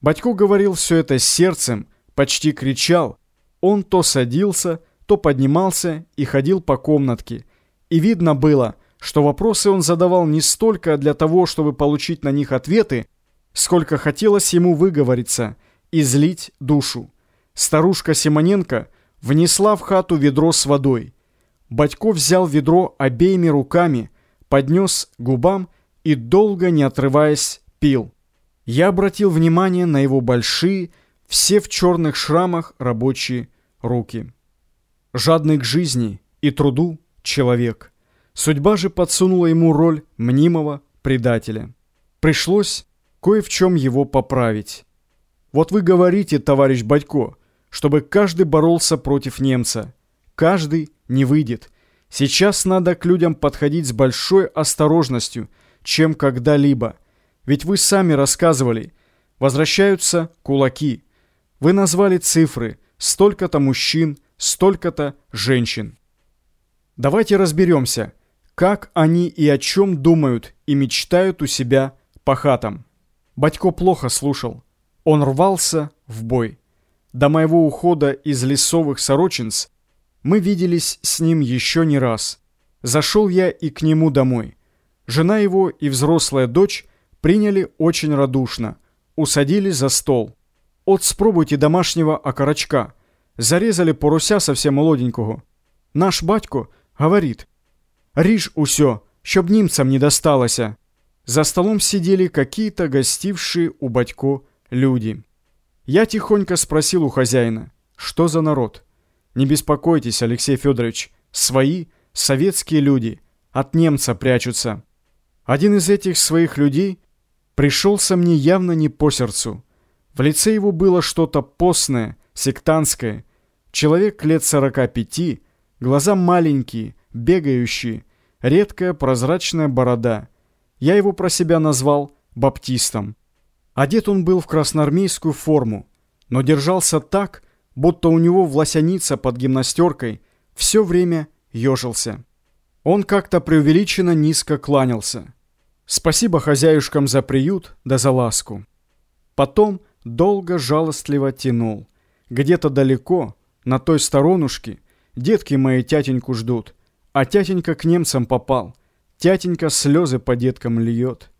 Батько говорил все это сердцем, почти кричал. Он то садился, то поднимался и ходил по комнатке. И видно было, что вопросы он задавал не столько для того, чтобы получить на них ответы, сколько хотелось ему выговориться, излить душу. Старушка Симоненко внесла в хату ведро с водой. Батько взял ведро обеими руками, поднес к губам и, долго не отрываясь, пил. Я обратил внимание на его большие, все в черных шрамах рабочие руки. Жадный к жизни и труду человек. Судьба же подсунула ему роль мнимого предателя. Пришлось кое в чем его поправить. Вот вы говорите, товарищ Батько, чтобы каждый боролся против немца. Каждый не выйдет. Сейчас надо к людям подходить с большой осторожностью, чем когда-либо. Ведь вы сами рассказывали. Возвращаются кулаки. Вы назвали цифры. Столько-то мужчин, столько-то женщин. Давайте разберемся, как они и о чем думают и мечтают у себя по хатам. Батько плохо слушал. Он рвался в бой. До моего ухода из лесовых сорочинц мы виделись с ним еще не раз. Зашел я и к нему домой. Жена его и взрослая дочь приняли очень радушно. Усадили за стол. От спробуйте домашнего окорочка. Зарезали поруся совсем молоденького. Наш батько говорит, «Ріж усё, щоб німцам не досталося». За столом сидели какие-то гостившие у батько люди. Я тихонько спросил у хозяина, что за народ? Не беспокойтесь, Алексей Федорович, свои, советские люди, от немца прячутся. Один из этих своих людей пришелся мне явно не по сердцу. В лице его было что-то постное, сектантское. Человек лет сорока пяти, глаза маленькие, бегающие, редкая прозрачная борода — я его про себя назвал баптистом. Одет он был в красноармейскую форму, но держался так, будто у него власяница под гимнастеркой все время ежился. Он как-то преувеличенно низко кланялся. Спасибо хозяюшкам за приют да за ласку. Потом долго жалостливо тянул. Где-то далеко, на той сторонушке, детки мои тятеньку ждут, а тятенька к немцам попал. Тятенька слезы по деткам льет.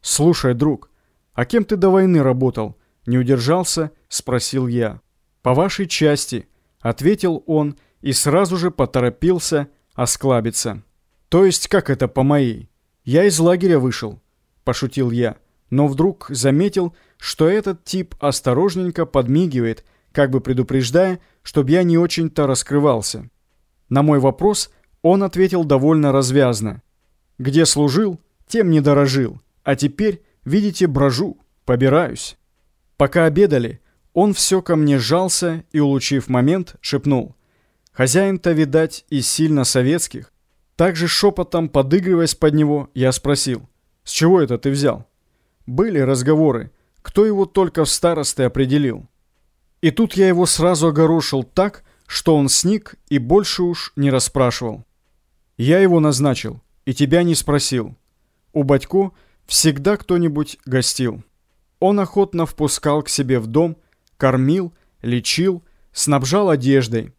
«Слушай, друг, а кем ты до войны работал?» Не удержался, спросил я. «По вашей части», — ответил он и сразу же поторопился осклабиться. «То есть как это по моей? Я из лагеря вышел», — пошутил я, но вдруг заметил, что этот тип осторожненько подмигивает, как бы предупреждая, чтобы я не очень-то раскрывался. На мой вопрос он ответил довольно развязно. Где служил, тем не дорожил, а теперь, видите, брожу, побираюсь. Пока обедали, он все ко мне жался и, улучив момент, шепнул. Хозяин-то, видать, и сильно советских. Также шепотом, подыгрываясь под него, я спросил, с чего это ты взял? Были разговоры, кто его только в старосты определил. И тут я его сразу огорошил так, что он сник и больше уж не расспрашивал. Я его назначил и тебя не спросил. У Батько всегда кто-нибудь гостил. Он охотно впускал к себе в дом, кормил, лечил, снабжал одеждой.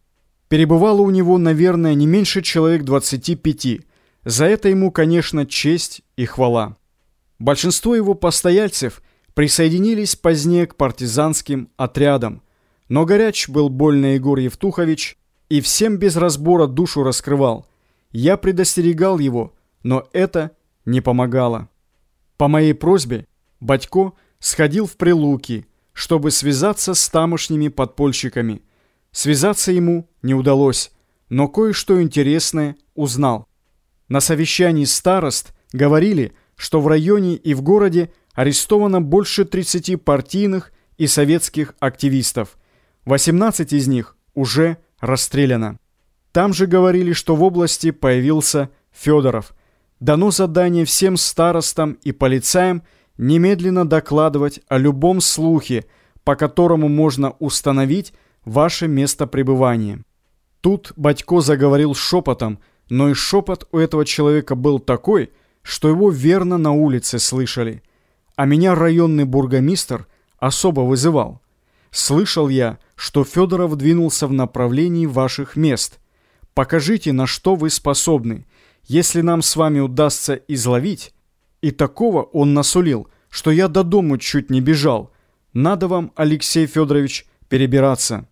Перебывало у него, наверное, не меньше человек 25. За это ему, конечно, честь и хвала. Большинство его постояльцев присоединились позднее к партизанским отрядам, но горяч был больно Егор Евтухович и всем без разбора душу раскрывал. Я предостерегал его – но это не помогало. По моей просьбе Батько сходил в Прилуки, чтобы связаться с тамошними подпольщиками. Связаться ему не удалось, но кое-что интересное узнал. На совещании старост говорили, что в районе и в городе арестовано больше 30 партийных и советских активистов. 18 из них уже расстреляно. Там же говорили, что в области появился Федоров – дано задание всем старостам и полицаям немедленно докладывать о любом слухе, по которому можно установить ваше место пребывания. Тут Батько заговорил шепотом, но и шепот у этого человека был такой, что его верно на улице слышали. А меня районный бургомистр особо вызывал. Слышал я, что Федоров двинулся в направлении ваших мест. Покажите, на что вы способны. Если нам с вами удастся изловить, и такого он насулил, что я до дому чуть не бежал. Надо вам, Алексей Федорович, перебираться».